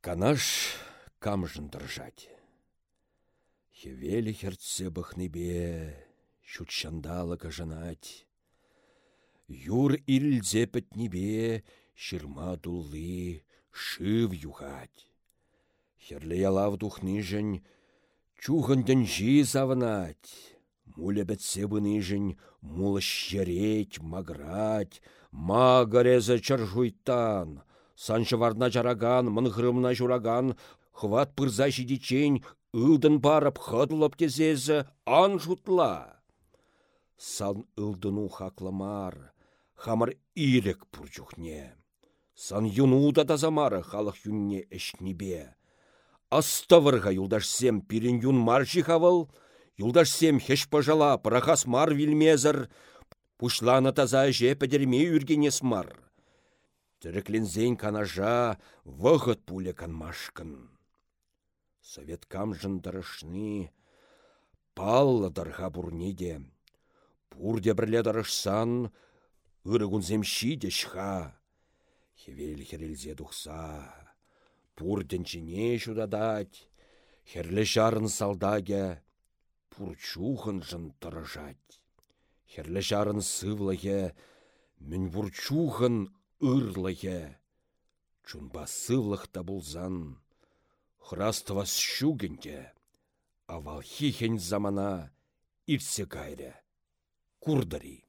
Канаш камжын дыржать. Хевелі херце бахнебе, шутшандалы кажанать. Юр илзе небе, шырма дулы, шыв юхать. Херле ялав духныжын, чухындын жи завынать. Муля бәтсе бұныжын, мулы шереть, маграть, ма гарезы чаржуйтан, Саншы варна жараган, мынғырымна жураган, хват пырза жидичень, ылдын барып хыдылып кезезі ан жутла. Сан ылдыну хакламар, хамыр ирек пұржухне. Сан юнуда тазамары халық юнне эшнебе. Аставырға юлдашсем пирин юн маржи хавыл, юлдашсем хеш пажала пырахас мар вилмезір, пушлана таза жепедерме үргенес мар. Тіріклензен канажа вғыт канмашкын. Совет камжын дырышны, паллы дырға бурнеде. Пурде бірле дырышсан, ырыгунзем шиде шха. Хевел херелзе дұқса, пурден жіне жудадать, херлі жарын салдаге, жын тұрыжать. Херлі жарын сывлығы, мін пурчухын ырлые. Чунба сывлықта булзан, храстывас щугенде, авал хихень замана ирсе кайре, курдари.